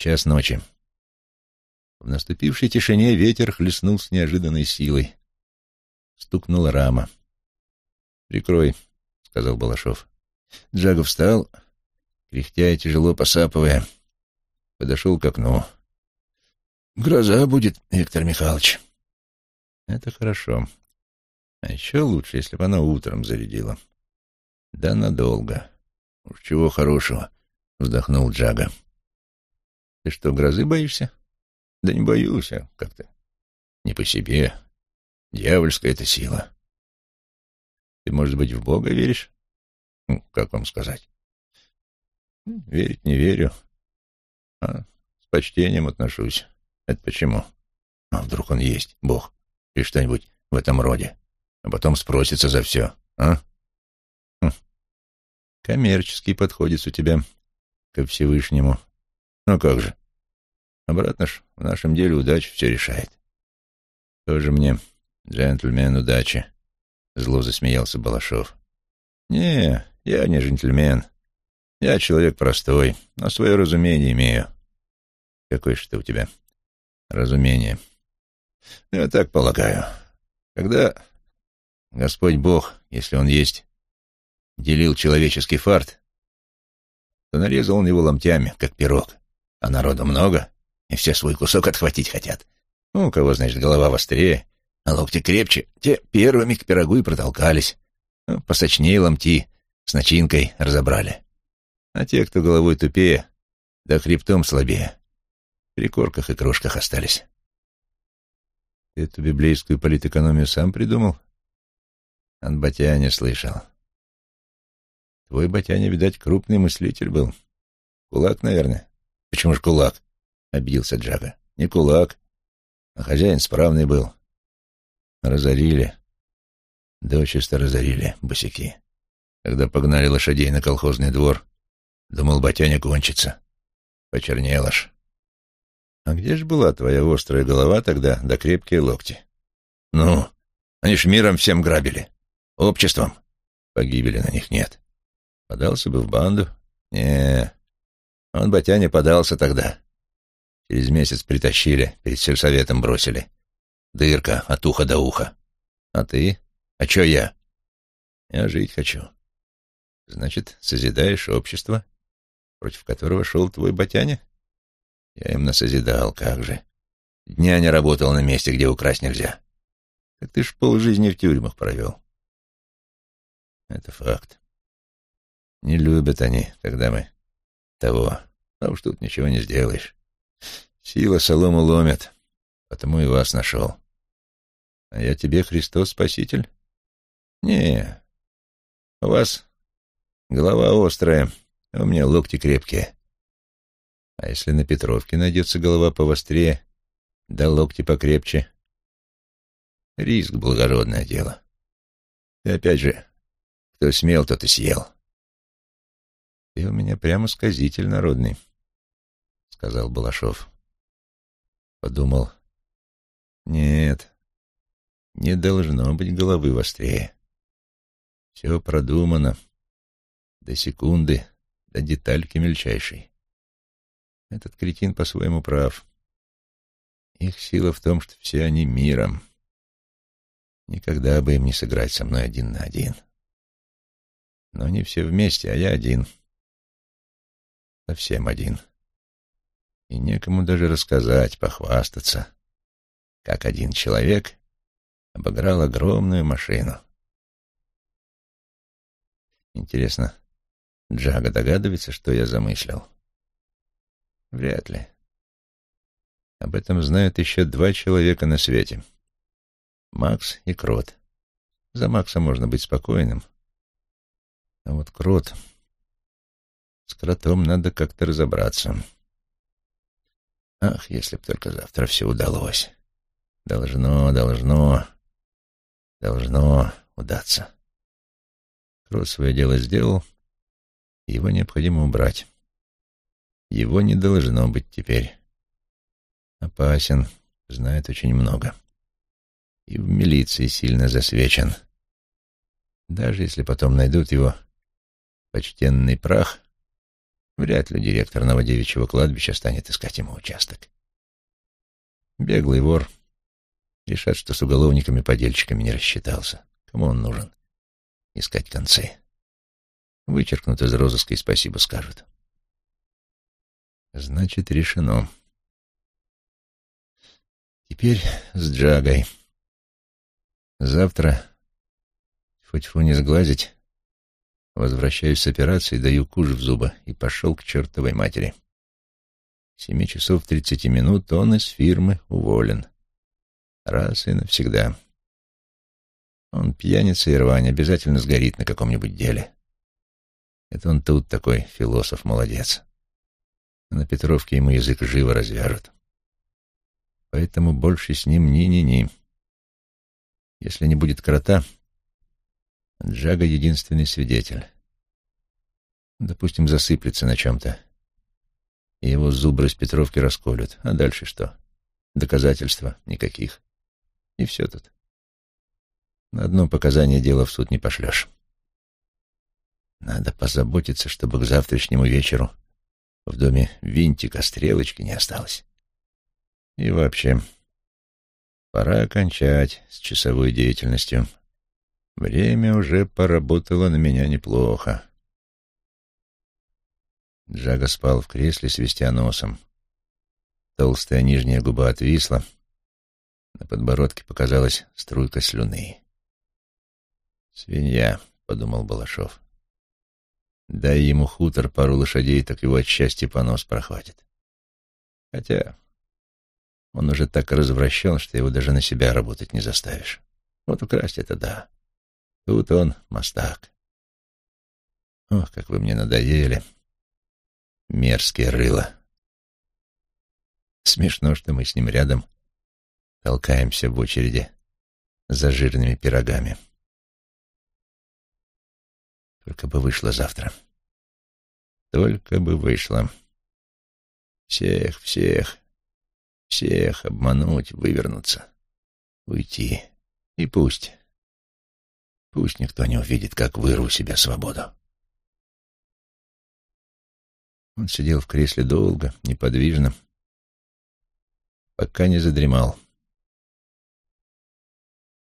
Час ночи. В наступившей тишине ветер хлестнул с неожиданной силой. Стукнула рама. «Прикрой», — сказал Балашов. Джагов встал, кряхтя и тяжело посапывая, подошел к окну. «Гроза будет, Виктор Михайлович». «Это хорошо. А еще лучше, если бы она утром зарядила. Да надолго. Уж чего хорошего», — вздохнул Джага. «Ты что, грозы боишься?» «Да не боюсь, а как-то не по себе. Дьявольская это сила». «Ты, может быть, в Бога веришь?» ну, «Как вам сказать?» «Верить не верю, а с почтением отношусь. Это почему? А вдруг он есть, Бог, или что-нибудь в этом роде, а потом спросится за все, а? Хм. Коммерческий подходит у тебя ко Всевышнему. Ну как же? Обратно ж, в нашем деле удача все решает. Тоже мне, джентльмен, удачи. Зло засмеялся Балашов. Не, я не джентльмен. Я человек простой, но свое разумение имею. Какое что у тебя разумение. Я так полагаю. Когда Господь Бог, если Он есть, делил человеческий фарт, то нарезал он его ломтями, как пирог. А народу много, и все свой кусок отхватить хотят. Ну, у кого, значит, голова вострее, а локти крепче, те первыми к пирогу и протолкались. Ну, посочнее ломти с начинкой разобрали. А те, кто головой тупее, да хребтом слабее, при корках и крошках остались. Ты эту библейскую политэкономию сам придумал? От Батяня слышал. Твой Батяня, видать, крупный мыслитель был. Кулак, наверное. Почему ж кулак? Обиделся Джага. Не кулак, а хозяин справный был. Разорили. Дочисто разорили босяки. Когда погнали лошадей на колхозный двор, думал, Батяня кончится. Почернел аж. А где же была твоя острая голова тогда, да крепкие локти? Ну, они ж миром всем грабили. Обществом. Погибели на них нет. Подался бы в банду? не Он, Батяня, подался тогда. Через месяц притащили, перед сельсоветом бросили. Дырка от уха до уха. А ты? А чё я? Я жить хочу. Значит, созидаешь общество, против которого шел твой Батяня? Я им насозидал, как же. Дня не работал на месте, где украсть нельзя. Так ты ж полжизни в тюрьмах провел. Это факт. Не любят они, когда мы того. А уж тут ничего не сделаешь. Сила солому ломит, потому и вас нашел. А я тебе Христос Спаситель? Не, у вас голова острая, а у меня локти крепкие. А если на Петровке найдется голова повострее, да локти покрепче? Риск — благородное дело. И опять же, кто смел, тот и съел. Ты у меня прямо сказитель народный, — сказал Балашов. Подумал, нет, не должно быть головы вострее. Все продумано, до секунды, до детальки мельчайшей. Этот кретин по-своему прав. Их сила в том, что все они миром. Никогда бы им не сыграть со мной один на один. Но они все вместе, а я один. Совсем один. И некому даже рассказать, похвастаться, как один человек обыграл огромную машину. Интересно, Джага догадывается, что я замыслил? — Вряд ли. Об этом знают еще два человека на свете. Макс и Крот. За Макса можно быть спокойным. А вот Крот... С Кротом надо как-то разобраться. Ах, если б только завтра все удалось. Должно, должно, должно удаться. Крот свое дело сделал, его необходимо убрать. Его не должно быть теперь. Опасен, знает очень много. И в милиции сильно засвечен. Даже если потом найдут его почтенный прах, Вряд ли директор Новодевичьего кладбища станет искать ему участок. Беглый вор решат, что с уголовниками-подельщиками не рассчитался. Кому он нужен? Искать концы. Вычеркнут из розыска и спасибо скажут. Значит, решено. Теперь с Джагой. Завтра, тьфу-тьфу не сглазить, возвращаюсь с операции, даю куш в зубы и пошел к чертовой матери. Семи часов тридцати минут он из фирмы уволен. Раз и навсегда. Он пьяница и рвань, обязательно сгорит на каком-нибудь деле. Это он тут такой философ-молодец. на Петровке ему язык живо развяжут. Поэтому больше с ним ни-ни-ни. Если не будет крота, Джага — единственный свидетель. Допустим, засыплется на чем-то, и его зубры с Петровки расколют. А дальше что? Доказательства никаких. И все тут. На одно показание дела в суд не пошлешь. Надо позаботиться, чтобы к завтрашнему вечеру в доме винтика стрелочки не осталось. И вообще, пора окончать с часовой деятельностью. Время уже поработало на меня неплохо. Джага спал в кресле, свистя носом. Толстая нижняя губа отвисла, на подбородке показалась струйка слюны. «Свинья», — подумал Балашов. «Дай ему хутор, пару лошадей, так его от счастья понос прохватит. Хотя он уже так развращен, что его даже на себя работать не заставишь. Вот украсть — это да. Тут он мастак. Ох, как вы мне надоели, мерзкие рыла. Смешно, что мы с ним рядом толкаемся в очереди за жирными пирогами. Только бы вышло завтра. Только бы вышло. Всех, всех, всех обмануть, вывернуться, уйти. И пусть. Пусть никто не увидит, как вырву себе свободу. Он сидел в кресле долго, неподвижно, пока не задремал.